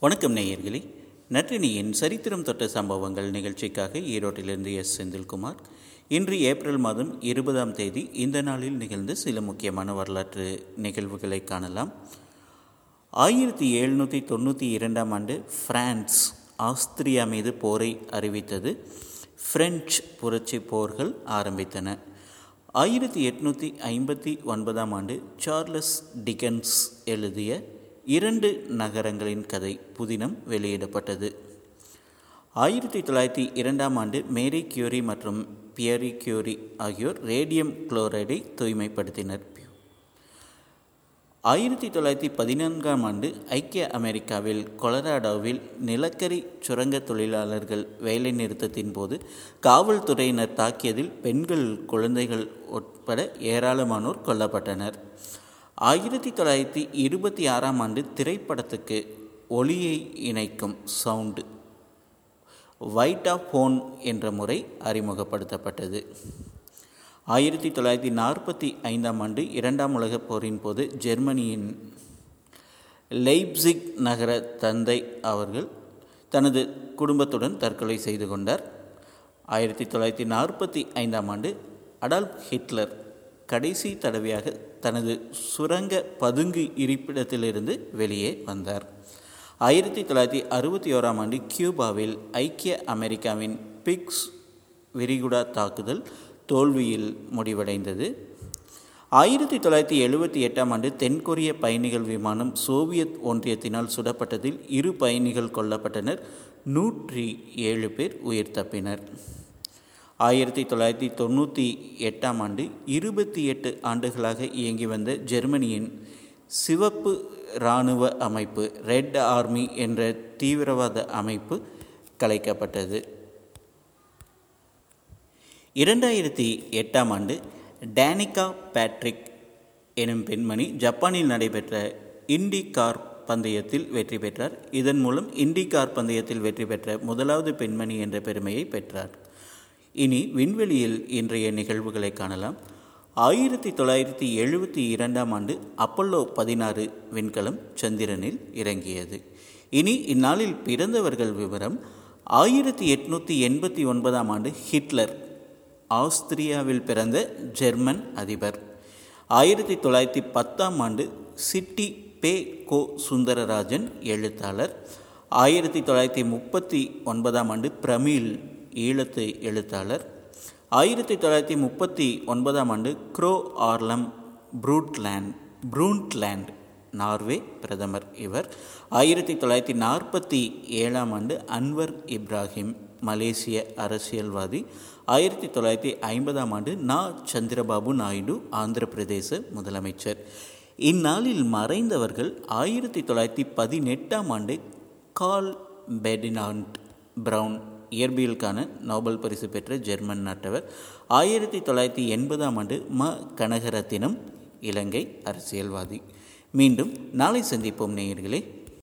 வணக்கம் நேயர்களே. நற்றினியின் சரித்திரம் தொட்ட சம்பவங்கள் நிகழ்ச்சிக்காக ஈரோட்டிலிருந்து எஸ். செந்தில்குமார். இன்று ஏப்ரல் மாதம் இருபதாம் தேதி இந்த நாளில் நிகழ்ந்த சில முக்கியமான வரலாற்று நிகழ்வுகளை காணலாம். ஆயிரத்தி எழுநூற்றி தொண்ணூற்றி இரண்டாம் ஆண்டு பிரான்ஸ் ஆஸ்திரியா மீது போரை அறிவித்தது பிரெஞ்சு புரட்சி போர்கள் ஆரம்பித்தன. ஆயிரத்தி எட்நூற்றி ஐம்பத்தி ஒன்பதாம் ஆண்டு சார்லஸ் டிகன்ஸ் எழுதிய இரண்டு நகரங்களின் கதை புதினம் வெளியிடப்பட்டது. ஆயிரத்தி தொள்ளாயிரத்தி இரண்டாம் ஆண்டு மேரி கியூரி மற்றும் பியரி கியூரி ஆகியோர் ரேடியம் குளோரைடை தூய்மைப்படுத்தினர். ஆயிரத்தி தொள்ளாயிரத்தி பதினான்காம் ஆண்டு ஐக்கிய அமெரிக்காவில் கொலராடோவில் நிலக்கரி சுரங்க தொழிலாளர்கள் வேலைநிறுத்தத்தின் போது காவல்துறையினர் தாக்கியதில் பெண்கள் குழந்தைகள் உட்பட ஏராளமானோர் கொல்லப்பட்டனர். ஆயிரத்தி தொள்ளாயிரத்தி இருபத்தி ஆறாம் ஆண்டு திரைப்படத்துக்கு ஒளியை இணைக்கும் சவுண்டு. வைட்டா ஃபோன் என்ற முறை அறிமுகப்படுத்தப்பட்டது. ஆயிரத்தி தொள்ளாயிரத்தி நாற்பத்தி ஐந்தாம் ஆண்டு இரண்டாம் உலகப் போரின் போது ஜெர்மனியின் லெய்ப்சிக் நகர தந்தை அவர்கள் தனது குடும்பத்துடன் தற்கொலை செய்து கொண்டார். ஆயிரத்தி தொள்ளாயிரத்தி நாற்பத்தி ஐந்தாம் ஆண்டு அடால்ப் ஹிட்லர் கடைசி தடவையாக தனது சுரங்க பதுங்கு இருப்பிடத்திலிருந்து வெளியே வந்தார். ஆயிரத்தி தொள்ளாயிரத்தி அறுபத்தி ஓராம் ஆண்டு கியூபாவில் ஐக்கிய அமெரிக்காவின் பிக்ஸ் விரிகுடா தாக்குதல் தோல்வியில் முடிவடைந்தது. ஆயிரத்தி தொள்ளாயிரத்தி எழுபத்தி எட்டாம் ஆண்டு தென்கொரிய பயணிகள் விமானம் சோவியத் ஒன்றியத்தினால் சுடப்பட்டதில் இரு பயணிகள் கொல்லப்பட்டனர். நூற்றி ஏழு பேர் உயிர் தப்பினர். ஆயிரத்தி தொள்ளாயிரத்தி தொண்ணூற்றி எட்டாம் ஆண்டு இருபத்தி எட்டு ஆண்டுகளாக இயங்கி வந்த ஜெர்மனியின் சிவப்பு இராணுவ அமைப்பு ரெட் ஆர்மி என்ற தீவிரவாத அமைப்பு கலைக்கப்பட்டது. இரண்டாயிரத்தி எட்டாம் ஆண்டு டேனிகா பேட்ரிக் எனும் பெண்மணி ஜப்பானில் நடைபெற்ற இண்டி கார் பந்தயத்தில் வெற்றி பெற்றார். இதன் மூலம் இண்டி கார் பந்தயத்தில் வெற்றி பெற்ற முதலாவது பெண்மணி என்ற பெருமையை பெற்றார். இனி விண்வெளியில் இன்றைய நிகழ்வுகளை காணலாம். ஆயிரத்தி தொள்ளாயிரத்தி எழுபத்தி இரண்டாம் ஆண்டு அப்பல்லோ பதினாறு விண்கலம் சந்திரனில் இறங்கியது. இனி இந்நாளில் பிறந்தவர்கள் விவரம் ஆயிரத்தி எட்நூற்றி எண்பத்தி ஒன்பதாம் ஆண்டு ஹிட்லர் ஆஸ்திரியாவில் பிறந்த ஜெர்மன் அதிபர். ஆயிரத்தி தொள்ளாயிரத்தி பத்தாம் ஆண்டு சிட்டி பே கோ சுந்தரராஜன் எழுத்தாளர். ஆயிரத்தி தொள்ளாயிரத்தி முப்பத்தி ஒன்பதாம் ஆண்டு பிரமிழ் ஈழத்து எழுத்தாளர். ஆயிரத்தி தொள்ளாயிரத்தி முப்பத்தி ஒன்பதாம் ஆண்டு க்ரோ ஆர்லம் ப்ரூட்லேண்ட் ப்ரூண்ட்லேண்ட் நார்வே பிரதமர் இவர். ஆயிரத்தி தொள்ளாயிரத்தி நாற்பத்தி ஏழாம் ஆண்டு அன்வர் இப்ராஹிம் மலேசிய அரசியல்வாதி. ஆயிரத்தி தொள்ளாயிரத்தி ஐம்பதாம் ஆண்டு நா. சந்திரபாபு நாயுடு ஆந்திர பிரதேச முதலமைச்சர். இந்நாளில் மறைந்தவர்கள் ஆயிரத்தி தொள்ளாயிரத்தி பதினெட்டாம் ஆண்டு கால் பெடினாண்ட் ப்ரவுன் இயற்பியலுக்கான நோபல் பரிசு பெற்ற ஜெர்மன் நாட்டவர். ஆயிரத்தி தொள்ளாயிரத்தி எண்பதாம் ஆண்டு ம. கனகரத்தினம் இலங்கை அரசியல்வாதி. மீண்டும் நாளை சந்திப்போம் நேயர்களே.